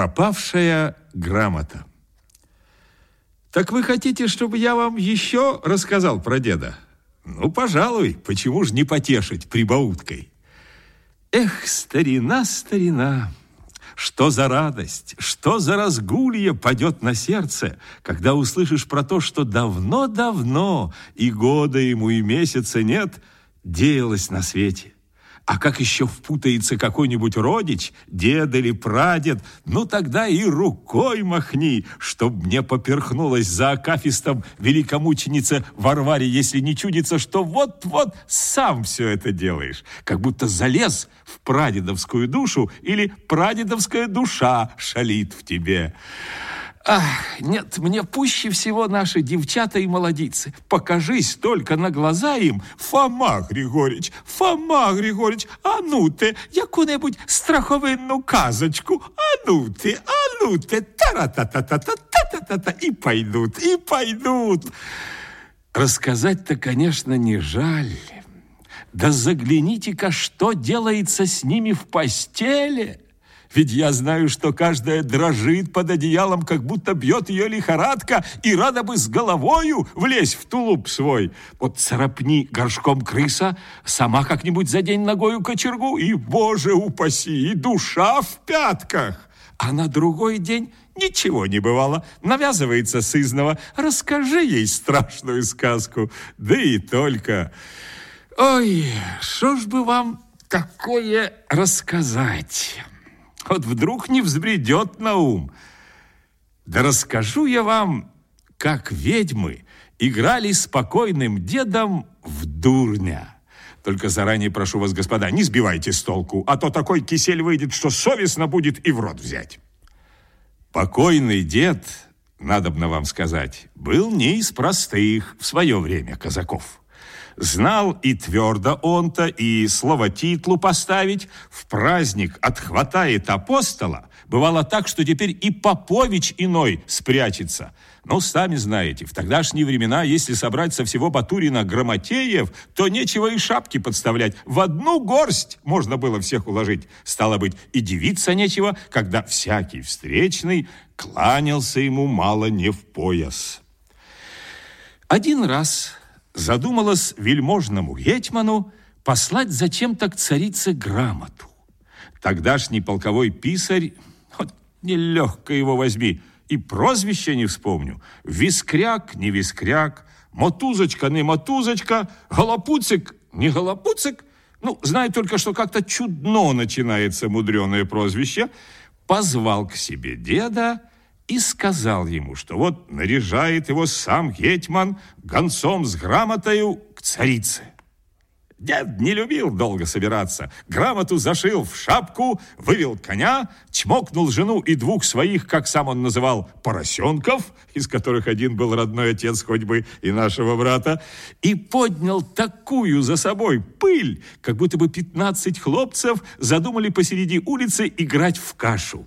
Пропавшая грамота. Так вы хотите, чтобы я вам еще рассказал про деда? Ну, пожалуй, почему же не потешить прибауткой? Эх, старина, старина, что за радость, что за разгулье падет на сердце, когда услышишь про то, что давно-давно и года ему, и месяца нет, деялось на свете. А как еще впутается какой-нибудь родич, дед или прадед, ну тогда и рукой махни, чтоб мне поперхнулась за акафистом великомученица Варваре, если не чудится, что вот-вот сам все это делаешь, как будто залез в прадедовскую душу или прадедовская душа шалит в тебе. Ах, нет, мне пуще всего наши девчата и молодицы. Покажись только на глаза им, Фома Григорич, Фома Григорич, а ну ты, яку-небудь страховинну казочку, а ну ты, а ну ты, та-ра-та-та-та-та-та-та-та, и пойдут, и пойдут. Рассказать-то, конечно, не жаль. Да загляните-ка, что делается с ними в постели. Ведь я знаю, что каждая дрожит под одеялом, как будто бьет ее лихорадка, и рада бы с головою влезть в тулуп свой. Вот царапни горшком крыса, сама как-нибудь за день ногою кочергу, и, боже упаси, и душа в пятках. А на другой день ничего не бывало. Навязывается сызнова. Расскажи ей страшную сказку. Да и только. Ой, что ж бы вам такое рассказать? Вот вдруг не взбредет на ум. Да расскажу я вам, как ведьмы играли спокойным дедом в дурня. Только заранее прошу вас, господа, не сбивайте с толку, а то такой кисель выйдет, что совестно будет и в рот взять. Покойный дед, надобно вам сказать, был не из простых в свое время казаков. Знал и твердо он-то, и слово титлу поставить. В праздник отхватает апостола. Бывало так, что теперь и Попович иной спрячется. Но сами знаете, в тогдашние времена, если собрать со всего Батурина грамотеев, то нечего и шапки подставлять. В одну горсть можно было всех уложить. Стало быть, и девиться нечего, когда всякий встречный кланялся ему мало не в пояс. Один раз задумалось вельможному гетьману послать зачем-то к царице грамоту. Тогдашний полковой писарь, вот нелегко его возьми, и прозвище не вспомню, вискряк, не вискряк, мотузочка, не мотузочка, голопуцик, не голопуцик, ну, знаю только, что как-то чудно начинается мудреное прозвище, позвал к себе деда и сказал ему, что вот наряжает его сам Гетьман гонцом с грамотою к царице. Дед не любил долго собираться. Грамоту зашил в шапку, вывел коня, чмокнул жену и двух своих, как сам он называл, поросенков, из которых один был родной отец хоть бы и нашего брата, и поднял такую за собой пыль, как будто бы пятнадцать хлопцев задумали посреди улицы играть в кашу.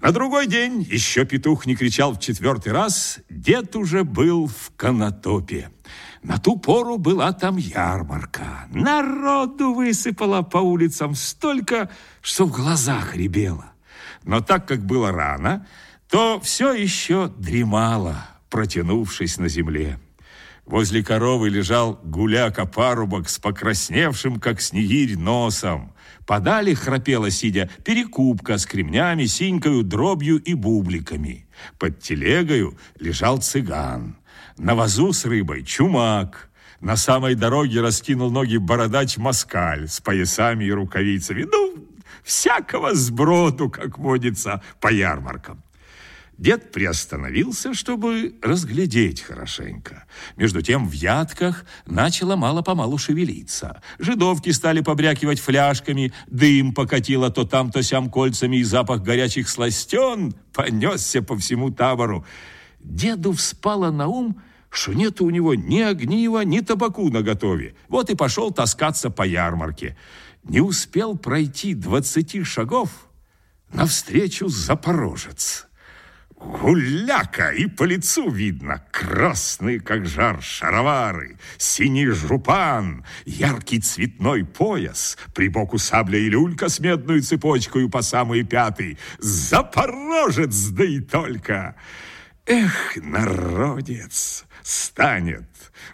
На другой день, еще петух не кричал в четвертый раз, дед уже был в Конотопе. На ту пору была там ярмарка. Народу высыпало по улицам столько, что в глазах ребело. Но так как было рано, то все еще дремало, протянувшись на земле. Возле коровы лежал гуляка-парубок с покрасневшим, как снегирь, носом. Подали, храпела сидя, перекупка с кремнями, синькою, дробью и бубликами. Под телегою лежал цыган. На вазу с рыбой чумак. На самой дороге раскинул ноги бородач Москаль с поясами и рукавицами. Ну, всякого сброду, как водится, по ярмаркам. Дед приостановился, чтобы разглядеть хорошенько. Между тем в ядках начало мало-помалу шевелиться. Жидовки стали побрякивать фляжками, дым покатило то там, то сям кольцами, и запах горячих сластен понесся по всему табору. Деду вспало на ум, что нет у него ни огнива, ни табаку наготове. Вот и пошел таскаться по ярмарке. Не успел пройти двадцати шагов, навстречу запорожец. Гуляка, и по лицу видно, красные, как жар, шаровары, синий жупан, яркий цветной пояс, при боку сабля и люлька с медную цепочкой по самые пятый. Запорожец, да и только! Эх, народец, станет,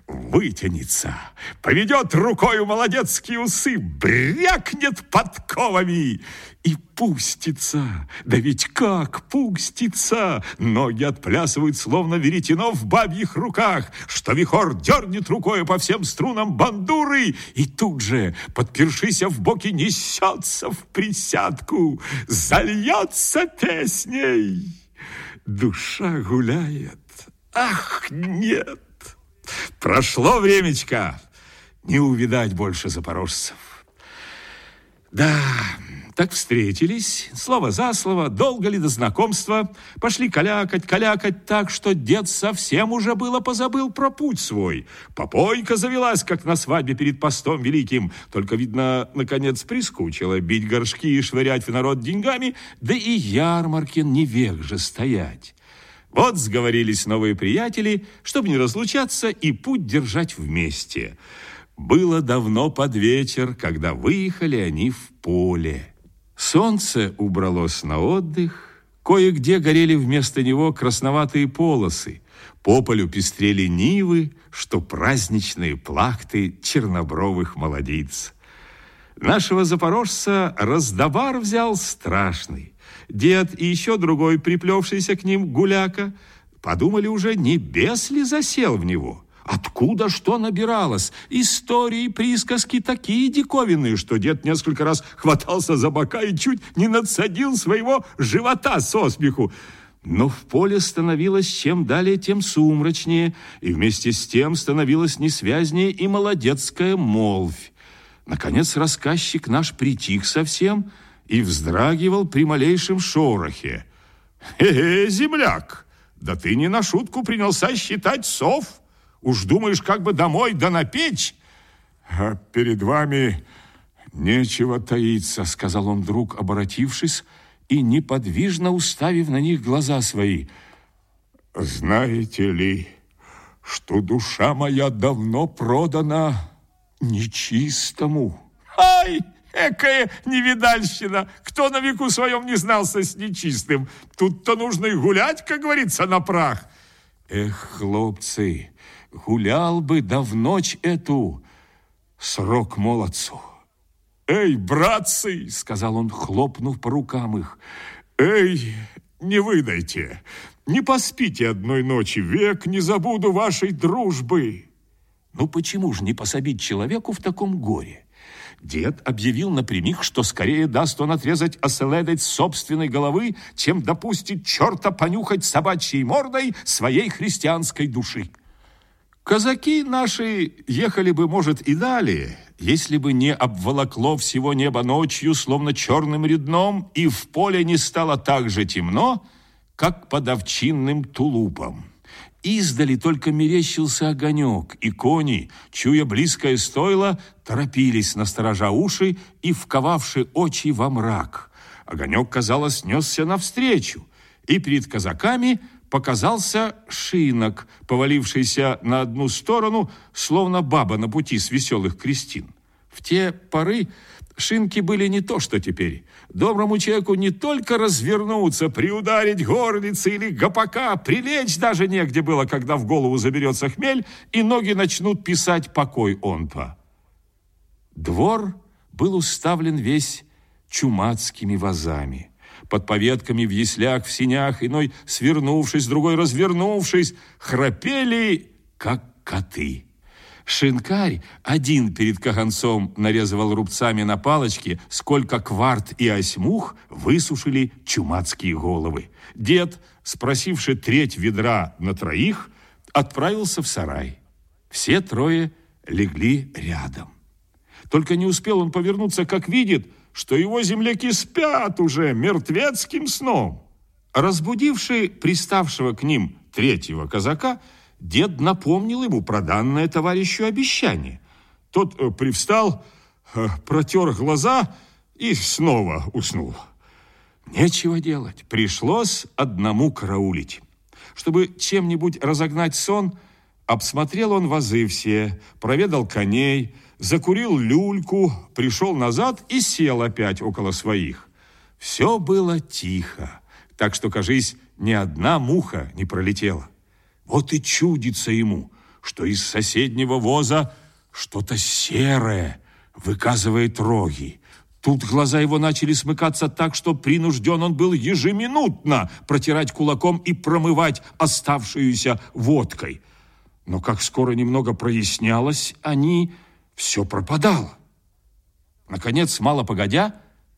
вытянется, поведет рукою молодецкие усы, брякнет подковами и пустится. Да ведь как пустится! Ноги отплясывают, словно веретено в бабьих руках, что вихор дернет рукой по всем струнам бандуры, и тут же, подпершися в боки, несется в присядку, зальется песней. Душа гуляет. Ах, нет! Прошло времечко. Не увидать больше запорожцев. Да, так встретились, слово за слово, долго ли до знакомства, пошли калякать, калякать так, что дед совсем уже было позабыл про путь свой. Попойка завелась, как на свадьбе перед постом великим, только, видно, наконец прискучила бить горшки и швырять в народ деньгами, да и Ярмаркин не век же стоять. Вот сговорились новые приятели, чтобы не разлучаться и путь держать вместе. Было давно под вечер, когда выехали они в поле. Солнце убралось на отдых, кое-где горели вместо него красноватые полосы, по полю пестрели нивы, что праздничные плахты чернобровых молодиц. Нашего запорожца раздобар взял страшный. Дед и еще другой, приплевшийся к ним гуляка, подумали уже, не бес ли засел в него – Откуда что набиралось? Истории, присказки такие диковинные, что дед несколько раз хватался за бока и чуть не надсадил своего живота со смеху. Но в поле становилось чем далее, тем сумрачнее, и вместе с тем становилось несвязнее и молодецкая молвь. Наконец рассказчик наш притих совсем и вздрагивал при малейшем шорохе. «Э, -э земляк, да ты не на шутку принялся считать сов!» Уж думаешь, как бы домой да на печь? А перед вами нечего таиться, сказал он вдруг, оборотившись и неподвижно уставив на них глаза свои. Знаете ли, что душа моя давно продана нечистому? Ай! Экая невидальщина! Кто на веку своем не знался с нечистым? Тут-то нужно и гулять, как говорится, на прах. Эх, хлопцы, гулял бы да в ночь эту срок молодцу. «Эй, братцы!» — сказал он, хлопнув по рукам их. «Эй, не выдайте, не поспите одной ночи, век не забуду вашей дружбы!» Ну почему же не пособить человеку в таком горе? Дед объявил напрямик, что скорее даст он отрезать оселедать собственной головы, чем допустит черта понюхать собачьей мордой своей христианской души. Казаки наши ехали бы, может, и далее, если бы не обволокло всего небо ночью, словно черным рядном, и в поле не стало так же темно, как под овчинным тулупом. Издали только мерещился огонек, и кони, чуя близкое стойло, торопились, насторожа уши и вковавши очи во мрак. Огонек, казалось, несся навстречу, и перед казаками – показался шинок, повалившийся на одну сторону, словно баба на пути с веселых крестин. В те поры шинки были не то, что теперь. Доброму человеку не только развернуться, приударить горлицы или гопака, прилечь даже негде было, когда в голову заберется хмель, и ноги начнут писать покой он-то. Двор был уставлен весь чумацкими вазами под поветками в яслях, в синях, иной свернувшись, другой развернувшись, храпели, как коты. Шинкарь один перед каганцом нарезывал рубцами на палочке, сколько кварт и осьмух высушили чумацкие головы. Дед, спросивший треть ведра на троих, отправился в сарай. Все трое легли рядом. Только не успел он повернуться, как видит – что его земляки спят уже мертвецким сном. Разбудивший приставшего к ним третьего казака, дед напомнил ему про данное товарищу обещание. Тот э, привстал, э, протер глаза и снова уснул. Нечего делать. Пришлось одному караулить. Чтобы чем-нибудь разогнать сон, обсмотрел он вазы все, проведал коней, закурил люльку, пришел назад и сел опять около своих. Все было тихо, так что, кажись, ни одна муха не пролетела. Вот и чудится ему, что из соседнего воза что-то серое выказывает роги. Тут глаза его начали смыкаться так, что принужден он был ежеминутно протирать кулаком и промывать оставшуюся водкой. Но как скоро немного прояснялось, они все пропадало. Наконец, мало погодя,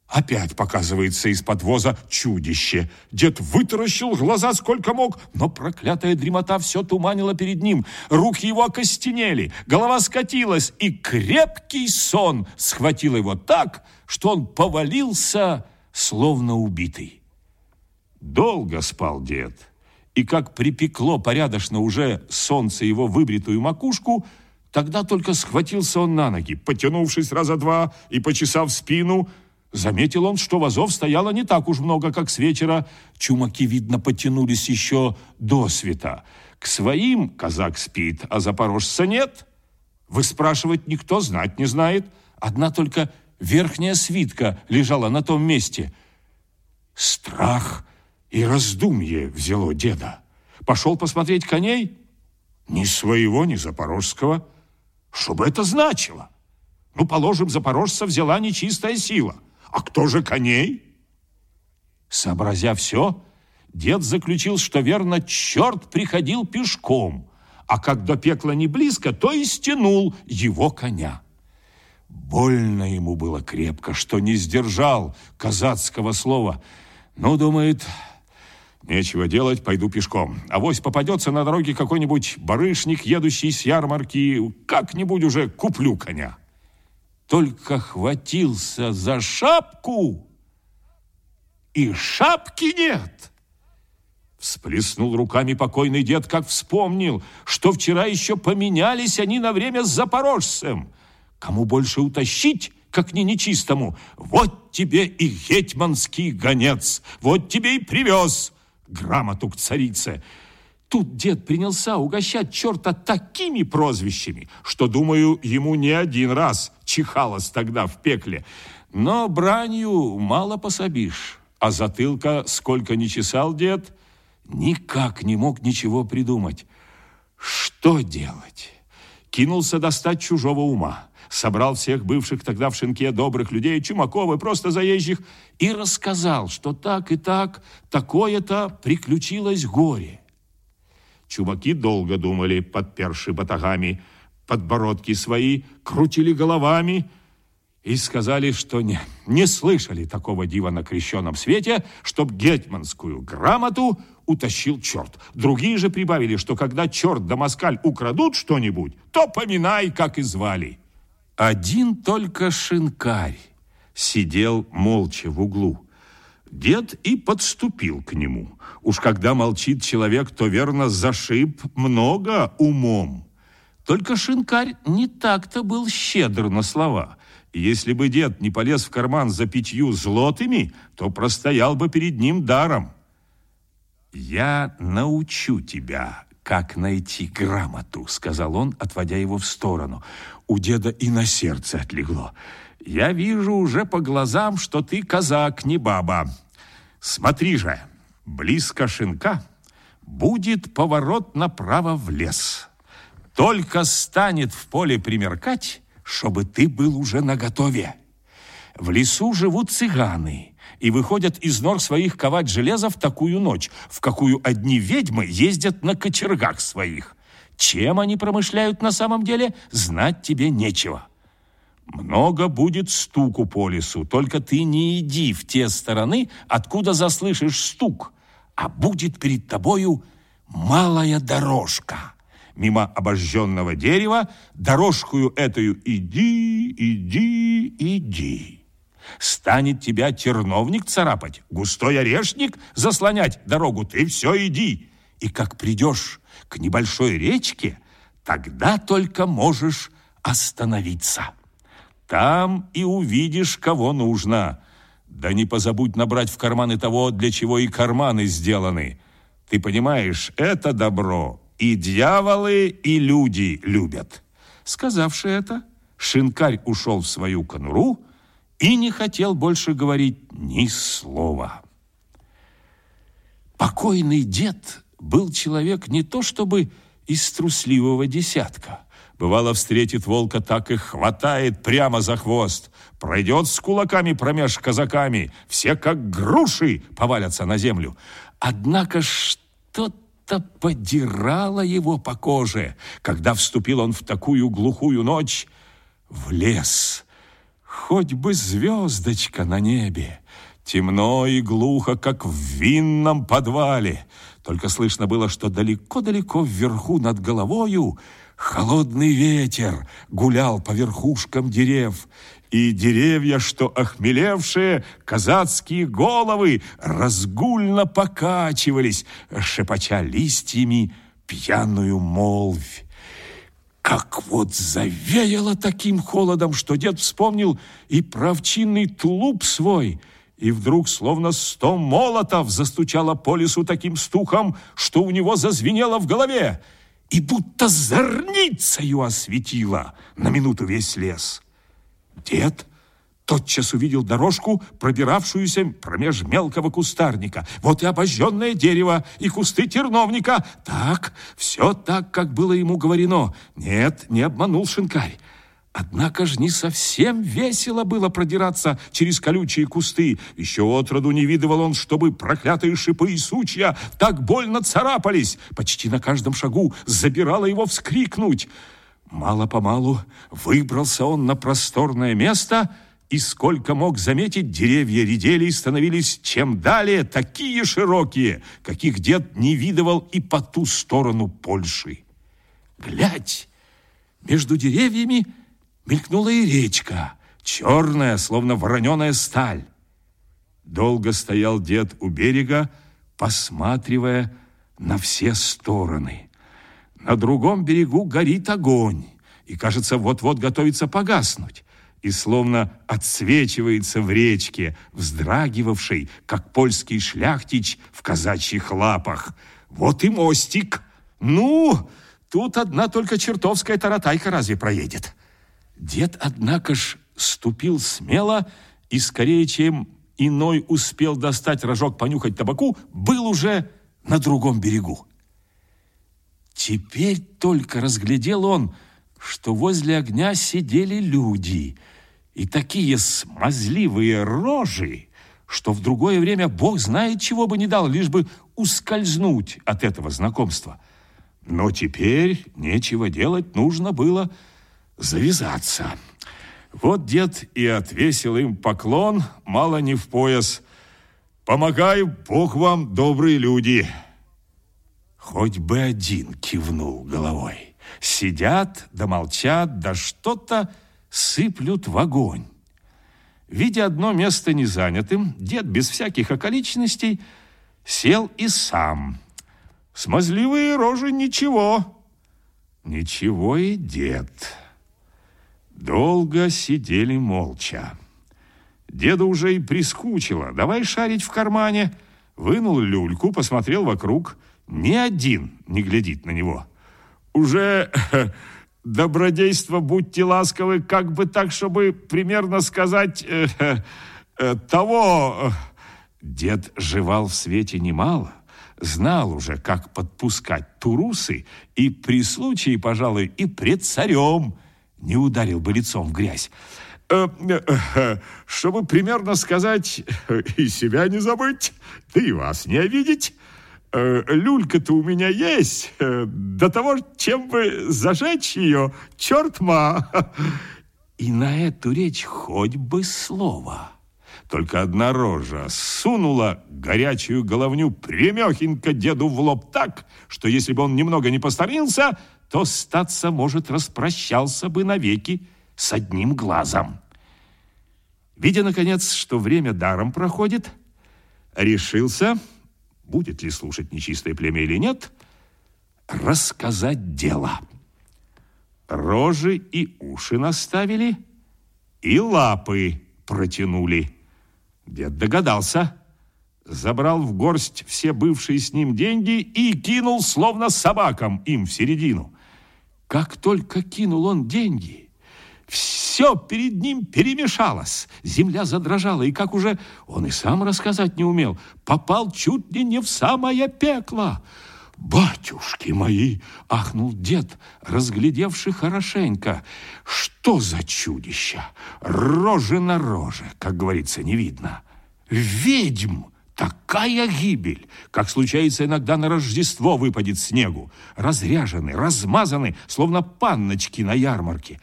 Опять показывается из подвоза чудище. Дед вытаращил глаза сколько мог, но проклятая дремота все туманила перед ним. Руки его окостенели, голова скатилась, и крепкий сон схватил его так, что он повалился, словно убитый. Долго спал дед, и как припекло порядочно уже солнце его выбритую макушку, тогда только схватился он на ноги, потянувшись раза два и почесав спину, Заметил он, что вазов стояло не так уж много, как с вечера. Чумаки, видно, потянулись еще до света. К своим казак спит, а запорожца нет. Вы спрашивать никто знать не знает. Одна только верхняя свитка лежала на том месте. Страх и раздумье взяло деда. Пошел посмотреть коней. Ни своего, ни запорожского. Что бы это значило? Ну, положим, запорожца взяла нечистая сила – а кто же коней? Сообразя все, дед заключил, что верно черт приходил пешком, а как до пекла не близко, то и стянул его коня. Больно ему было крепко, что не сдержал казацкого слова. Ну, думает, нечего делать, пойду пешком. А вось попадется на дороге какой-нибудь барышник, едущий с ярмарки, как-нибудь уже куплю коня только хватился за шапку, и шапки нет. Всплеснул руками покойный дед, как вспомнил, что вчера еще поменялись они на время с запорожцем. Кому больше утащить, как не нечистому? Вот тебе и гетьманский гонец, вот тебе и привез грамоту к царице. Тут дед принялся угощать черта такими прозвищами, что, думаю, ему не один раз чихалось тогда в пекле. Но бранью мало пособишь, а затылка, сколько ни чесал дед, никак не мог ничего придумать. Что делать? Кинулся достать чужого ума собрал всех бывших тогда в шинке добрых людей, Чумакова и просто заезжих, и рассказал, что так и так, такое-то приключилось горе. Чуваки долго думали, подперши батагами, подбородки свои, крутили головами и сказали, что не, не слышали такого дива на крещенном свете, чтоб гетманскую грамоту утащил черт. Другие же прибавили, что когда черт да москаль украдут что-нибудь, то поминай, как и звали. Один только шинкарь сидел молча в углу. Дед и подступил к нему. Уж когда молчит человек, то верно зашиб много умом. Только шинкарь не так-то был щедр на слова. Если бы дед не полез в карман за пятью злотыми, то простоял бы перед ним даром. «Я научу тебя, как найти грамоту», — сказал он, отводя его в сторону. У деда и на сердце отлегло. Я вижу уже по глазам, что ты казак, не баба. Смотри же, близко шинка будет поворот направо в лес. Только станет в поле примеркать, чтобы ты был уже наготове. В лесу живут цыганы и выходят из нор своих ковать железо в такую ночь, в какую одни ведьмы ездят на кочергах своих. Чем они промышляют на самом деле, знать тебе нечего. Много будет стуку по лесу, только ты не иди в те стороны, откуда заслышишь стук, а будет перед тобою малая дорожка. Мимо обожженного дерева дорожкую эту иди, иди, иди. Станет тебя терновник царапать, густой орешник заслонять дорогу, ты все иди. И как придешь к небольшой речке, тогда только можешь остановиться. Там и увидишь, кого нужно. Да не позабудь набрать в карманы того, для чего и карманы сделаны. Ты понимаешь, это добро и дьяволы, и люди любят. Сказавши это, шинкарь ушел в свою конуру и не хотел больше говорить ни слова. Покойный дед был человек не то чтобы из трусливого десятка. Бывало, встретит волка, так и хватает прямо за хвост. Пройдет с кулаками промеж казаками. Все, как груши, повалятся на землю. Однако что-то подирало его по коже, когда вступил он в такую глухую ночь в лес. Хоть бы звездочка на небе. Темно и глухо, как в винном подвале. Только слышно было, что далеко-далеко вверху над головою холодный ветер гулял по верхушкам дерев, и деревья, что охмелевшие казацкие головы, разгульно покачивались, шепоча листьями пьяную молвь. Как вот завеяло таким холодом, что дед вспомнил и правчинный тулуп свой — и вдруг, словно сто молотов, застучало по лесу таким стухом, что у него зазвенело в голове, и будто зорницею осветило на минуту весь лес. Дед тотчас увидел дорожку, пробиравшуюся промеж мелкого кустарника. Вот и обожженное дерево, и кусты терновника. Так, все так, как было ему говорено. Нет, не обманул шинкарь. Однако ж не совсем весело было продираться через колючие кусты. Еще отроду не видывал он, чтобы проклятые шипы и сучья так больно царапались. Почти на каждом шагу забирало его вскрикнуть. Мало-помалу выбрался он на просторное место, и сколько мог заметить, деревья редели и становились чем далее такие широкие, каких дед не видывал и по ту сторону Польши. Глядь, между деревьями Мелькнула и речка, черная, словно вороненая сталь. Долго стоял дед у берега, посматривая на все стороны. На другом берегу горит огонь, и, кажется, вот-вот готовится погаснуть, и словно отсвечивается в речке, вздрагивавшей, как польский шляхтич в казачьих лапах. Вот и мостик. Ну, тут одна только чертовская таратайка разве проедет?» Дед, однако ж, ступил смело и скорее, чем иной успел достать рожок понюхать табаку, был уже на другом берегу. Теперь только разглядел он, что возле огня сидели люди, и такие смазливые рожи, что в другое время Бог знает, чего бы не дал, лишь бы ускользнуть от этого знакомства. Но теперь нечего делать, нужно было завязаться. Вот дед и отвесил им поклон, мало не в пояс. «Помогай, Бог вам, добрые люди!» Хоть бы один кивнул головой. Сидят, да молчат, да что-то сыплют в огонь. Видя одно место незанятым, дед без всяких околичностей сел и сам. Смазливые рожи ничего. Ничего и дед. Долго сидели молча. Деда уже и прискучило. Давай шарить в кармане. Вынул люльку, посмотрел вокруг. Ни один не глядит на него. Уже добродейство, будьте ласковы, как бы так, чтобы примерно сказать э, э, того. Дед жевал в свете немало, знал уже, как подпускать турусы, и при случае, пожалуй, и пред царем – не ударил бы лицом в грязь. Э, э, э, чтобы примерно сказать, и себя не забыть, да и вас не обидеть. Люлька-то у меня есть. До того, чем бы зажечь ее, черт ма. И на эту речь хоть бы слово. Только одна рожа сунула горячую головню прямехенько деду в лоб так, что если бы он немного не посторонился, то, статься может, распрощался бы навеки с одним глазом. Видя, наконец, что время даром проходит, решился, будет ли слушать нечистое племя или нет, рассказать дело. Рожи и уши наставили, и лапы протянули. Дед догадался, забрал в горсть все бывшие с ним деньги и кинул, словно собакам, им в середину. Как только кинул он деньги, все перед ним перемешалось. Земля задрожала, и как уже он и сам рассказать не умел, попал чуть ли не в самое пекло. «Батюшки мои!» — ахнул дед, разглядевший хорошенько. «Что за чудище? Рожи на роже, как говорится, не видно. Ведьм!» Такая гибель, как случается иногда на Рождество выпадет снегу, разряжены, размазаны, словно панночки на ярмарке.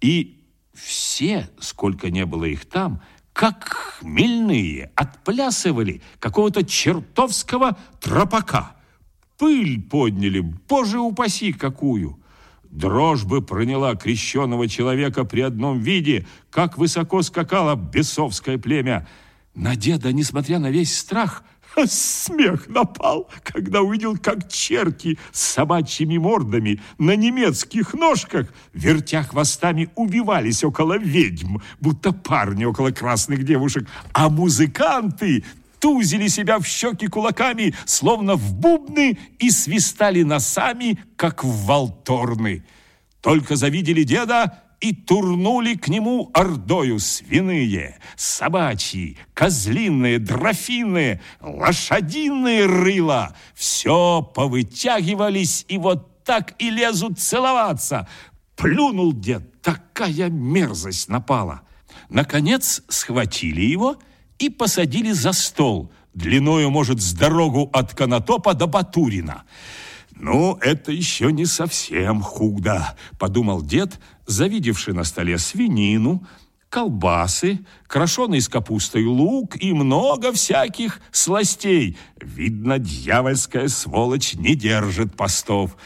И все, сколько не было их там, как хмельные, отплясывали какого-то чертовского тропака. Пыль подняли, боже упаси какую! Дрожь бы проняла крещенного человека при одном виде, как высоко скакало бесовское племя – на деда, несмотря на весь страх, смех напал, когда увидел, как черки с собачьими мордами на немецких ножках, вертя хвостами, убивались около ведьм, будто парни около красных девушек, а музыканты тузили себя в щеки кулаками, словно в бубны, и свистали носами, как в волторны. Только завидели деда, и турнули к нему ордою свиные, собачьи, козлиные, дрофиные, лошадиные рыла. Все повытягивались и вот так и лезут целоваться. Плюнул дед, такая мерзость напала. Наконец схватили его и посадили за стол, длиною, может, с дорогу от Конотопа до Батурина. «Ну, это еще не совсем худо», — подумал дед, завидевший на столе свинину, колбасы, крошеный с капустой лук и много всяких сластей. Видно, дьявольская сволочь не держит постов.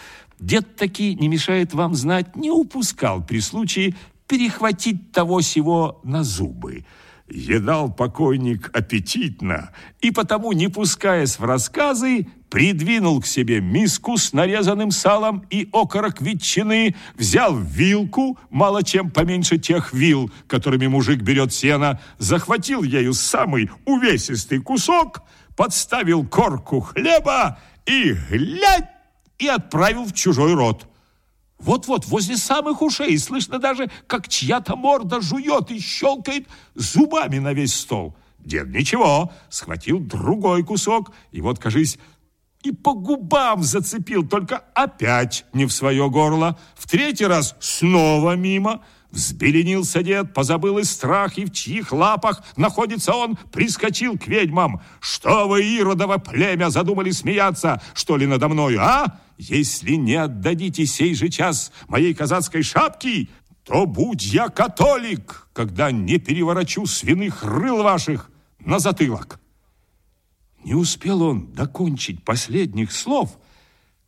Дед таки, не мешает вам знать, не упускал при случае перехватить того сего на зубы. Едал покойник аппетитно, и потому, не пускаясь в рассказы, придвинул к себе миску с нарезанным салом и окорок ветчины, взял вилку, мало чем поменьше тех вил, которыми мужик берет сено, захватил ею самый увесистый кусок, подставил корку хлеба и, глядь, и отправил в чужой рот. Вот-вот, возле самых ушей, слышно даже, как чья-то морда жует и щелкает зубами на весь стол. Дед ничего, схватил другой кусок, и вот, кажись, и по губам зацепил, только опять не в свое горло. В третий раз снова мимо. Взбеленился дед, позабыл и страх, и в чьих лапах находится он, прискочил к ведьмам. Что вы, Иродово племя, задумали смеяться, что ли, надо мною, а? Если не отдадите сей же час моей казацкой шапки, то будь я католик, когда не переворочу свиных рыл ваших на затылок. Не успел он докончить последних слов,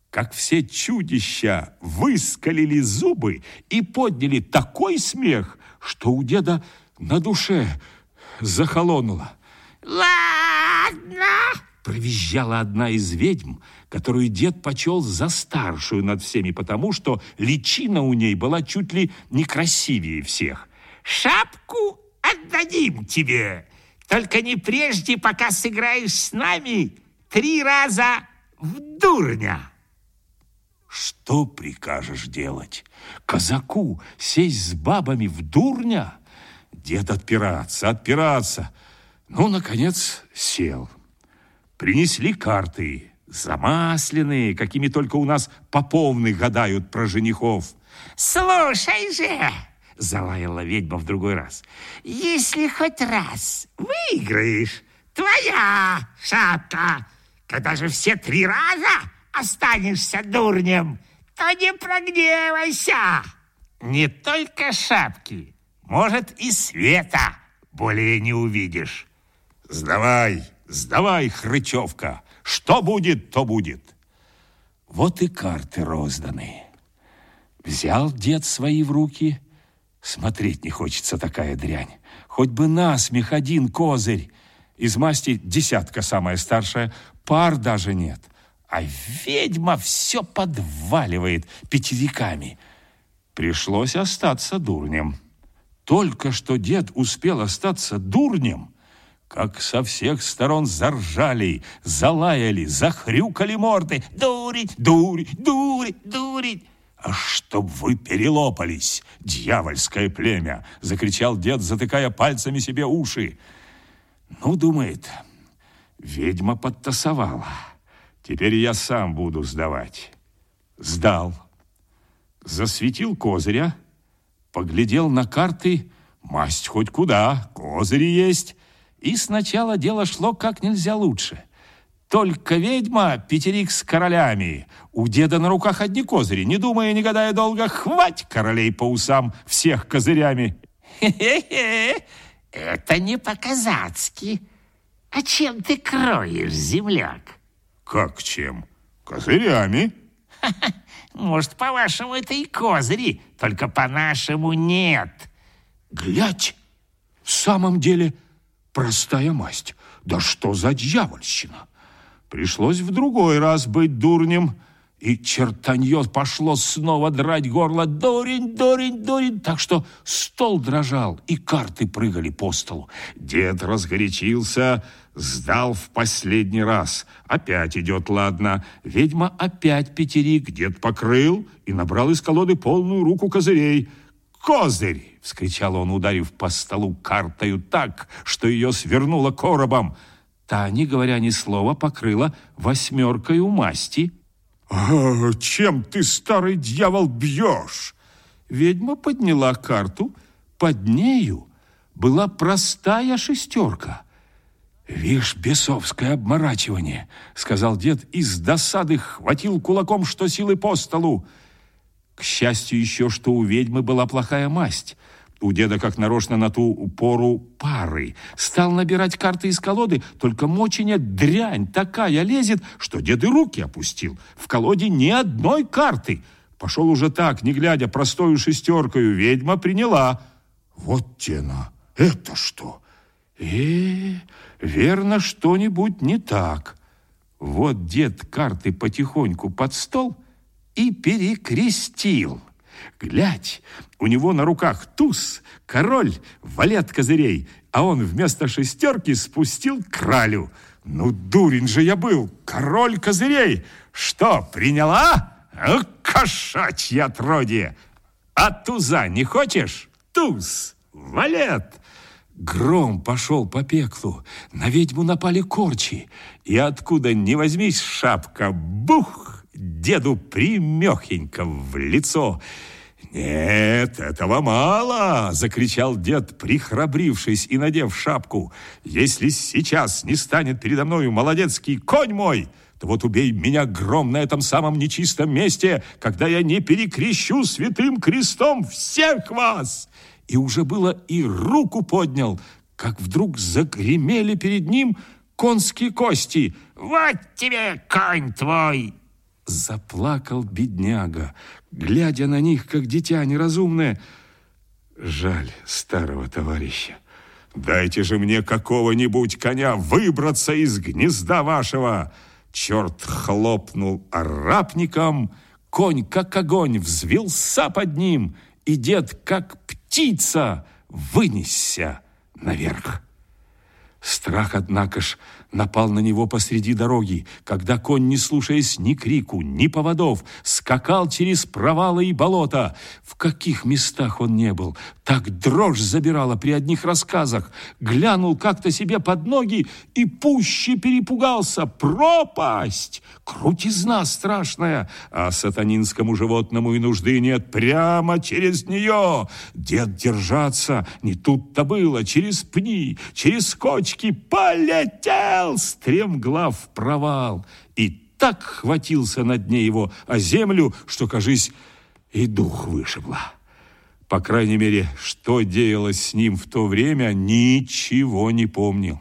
как все чудища выскалили зубы и подняли такой смех, что у деда на душе захолонуло. «Ладно!» провизжала одна из ведьм, которую дед почел за старшую над всеми, потому что личина у ней была чуть ли не красивее всех. «Шапку отдадим тебе, только не прежде, пока сыграешь с нами три раза в дурня». Что прикажешь делать? Казаку сесть с бабами в дурня? Дед отпираться, отпираться. Ну, наконец, сел. Принесли карты, замасленные, какими только у нас поповных гадают про женихов. «Слушай же!» — залаяла ведьма в другой раз. «Если хоть раз выиграешь, твоя шапка. Когда же все три раза останешься дурнем, то не прогневайся. Не только шапки, может, и света более не увидишь». «Сдавай!» Сдавай, Хрычевка, что будет, то будет. Вот и карты розданы. Взял дед свои в руки. Смотреть не хочется такая дрянь. Хоть бы насмех один козырь. Из масти десятка самая старшая, пар даже нет. А ведьма все подваливает пятевиками. Пришлось остаться дурнем. Только что дед успел остаться дурнем, как со всех сторон заржали, залаяли, захрюкали морды. Дурить, дурить, дурить, дурить. «А чтоб вы перелопались, дьявольское племя!» — закричал дед, затыкая пальцами себе уши. «Ну, — думает, — ведьма подтасовала. Теперь я сам буду сдавать». Сдал. Засветил козыря, поглядел на карты, масть хоть куда, козыри есть. И сначала дело шло как нельзя лучше — только ведьма, пятерик с королями. У деда на руках одни козыри. Не думая, не гадая долго, хвать королей по усам всех козырями. Хе-хе-хе, это не по-казацки. А чем ты кроешь, земляк? Как чем? Козырями. Может, по-вашему, это и козыри, только по-нашему нет. Глядь, в самом деле простая масть. Да что за дьявольщина? Пришлось в другой раз быть дурнем, и чертанье пошло снова драть горло. Дурень, дурень, дурень, так что стол дрожал, и карты прыгали по столу. Дед разгорячился, сдал в последний раз. Опять идет ладно. Ведьма опять пятерик, дед покрыл и набрал из колоды полную руку козырей. «Козырь!» — вскричал он, ударив по столу картою так, что ее свернуло коробом. Та, не говоря ни слова, покрыла восьмеркой у масти. «А, «Чем ты, старый дьявол, бьешь?» Ведьма подняла карту. Под нею была простая шестерка. «Вишь, бесовское обморачивание!» — сказал дед и с досады хватил кулаком, что силы по столу. К счастью еще, что у ведьмы была плохая масть — у деда, как нарочно на ту пору, пары. Стал набирать карты из колоды, только мочиня дрянь такая лезет, что дед и руки опустил. В колоде ни одной карты. Пошел уже так, не глядя, простою шестеркою. Ведьма приняла. Вот тена, это что? Э, верно, что-нибудь не так. Вот дед карты потихоньку под стол и перекрестил. Глядь, у него на руках туз, король, валет козырей, а он вместо шестерки спустил кралю. Ну, дурень же я был, король козырей. Что, приняла? А, кошачье отродье! А туза не хочешь? Туз, валет. Гром пошел по пеклу, на ведьму напали корчи, и откуда ни возьмись шапка, бух, деду примехенько в лицо — «Нет, этого мало!» – закричал дед, прихрабрившись и надев шапку. «Если сейчас не станет передо мною молодецкий конь мой, то вот убей меня гром на этом самом нечистом месте, когда я не перекрещу святым крестом всех вас!» И уже было и руку поднял, как вдруг загремели перед ним конские кости. «Вот тебе конь твой!» Заплакал бедняга, глядя на них, как дитя неразумное. Жаль старого товарища. Дайте же мне какого-нибудь коня выбраться из гнезда вашего. Черт хлопнул арапником, конь, как огонь, взвился под ним, и дед, как птица, вынесся наверх. Страх, однако ж, напал на него посреди дороги, когда конь, не слушаясь ни крику, ни поводов, скакал через провалы и болота. В каких местах он не был, так дрожь забирала при одних рассказах. Глянул как-то себе под ноги и пуще перепугался. Пропасть! Крутизна страшная, а сатанинскому животному и нужды нет. Прямо через нее! Дед держаться, не тут-то было, через пни, через кочки полетел, стремглав провал. И так хватился на дне его о землю, что, кажись, и дух вышибла. По крайней мере, что делалось с ним в то время, ничего не помнил.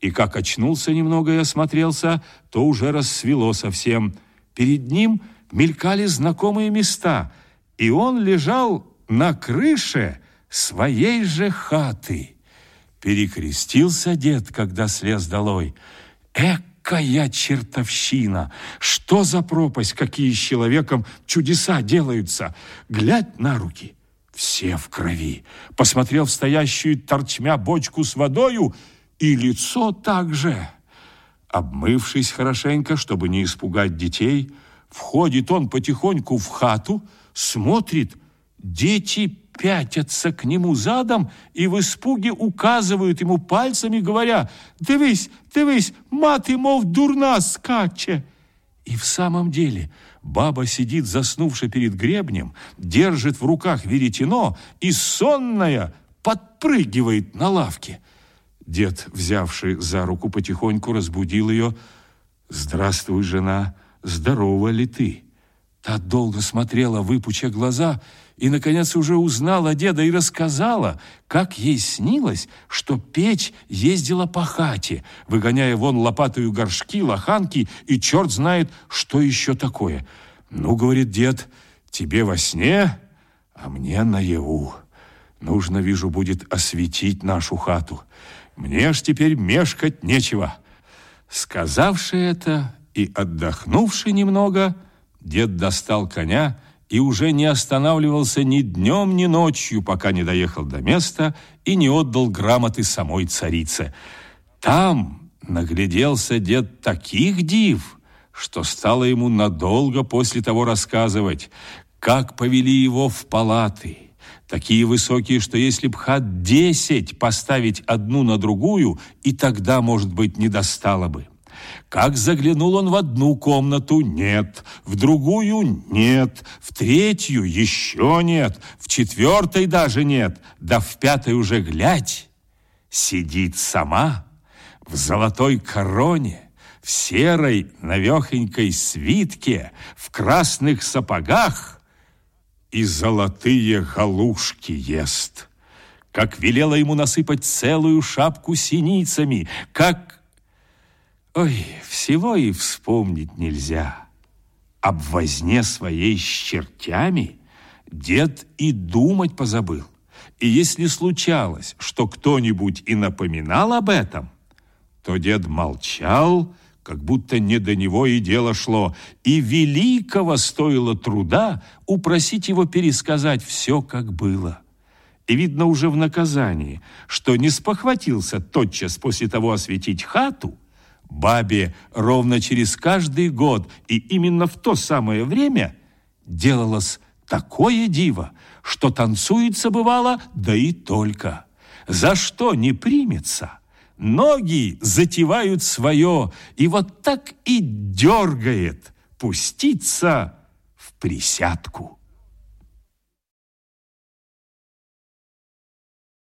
И как очнулся немного и осмотрелся, то уже рассвело совсем. Перед ним мелькали знакомые места, и он лежал на крыше своей же хаты. Перекрестился дед, когда слез долой. Экая чертовщина! Что за пропасть, какие с человеком чудеса делаются! Глядь на руки — все в крови. Посмотрел в стоящую торчмя бочку с водою и лицо также. Обмывшись хорошенько, чтобы не испугать детей, входит он потихоньку в хату, смотрит, дети пятятся к нему задом и в испуге указывают ему пальцами, говоря «Дивись, дивись, мати, мов дурна скаче!» И в самом деле баба сидит, заснувши перед гребнем, держит в руках веретено и сонная подпрыгивает на лавке. Дед, взявший за руку, потихоньку разбудил ее. «Здравствуй, жена, здорова ли ты?» Та долго смотрела, выпуча глаза, и, наконец, уже узнала деда и рассказала, как ей снилось, что печь ездила по хате, выгоняя вон лопатою горшки, лоханки и черт знает, что еще такое. «Ну, — говорит дед, — тебе во сне, а мне наяву. Нужно, вижу, будет осветить нашу хату. Мне ж теперь мешкать нечего». Сказавши это и отдохнувши немного, — Дед достал коня и уже не останавливался ни днем, ни ночью, пока не доехал до места и не отдал грамоты самой царице. Там нагляделся дед таких див, что стало ему надолго после того рассказывать, как повели его в палаты, такие высокие, что если б хат десять поставить одну на другую, и тогда, может быть, не достало бы. Как заглянул он в одну комнату – нет, в другую – нет, в третью – еще нет, в четвертой даже нет, да в пятой уже глядь. Сидит сама в золотой короне, в серой навехонькой свитке, в красных сапогах и золотые галушки ест. Как велела ему насыпать целую шапку синицами, как Ой, всего и вспомнить нельзя. Об возне своей с чертями дед и думать позабыл. И если случалось, что кто-нибудь и напоминал об этом, то дед молчал, как будто не до него и дело шло, и великого стоило труда упросить его пересказать все, как было. И видно уже в наказании, что не спохватился тотчас после того осветить хату, бабе ровно через каждый год и именно в то самое время делалось такое диво, что танцуется бывало, да и только. За что не примется? Ноги затевают свое, и вот так и дергает пуститься в присядку.